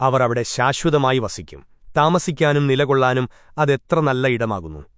അവർ അവിടെ ശാശ്വതമായി വസിക്കും. താമസിക്കാനും നിലകൊള്ളാനും അതെത്ര നല്ല ഇടമാകുന്നു.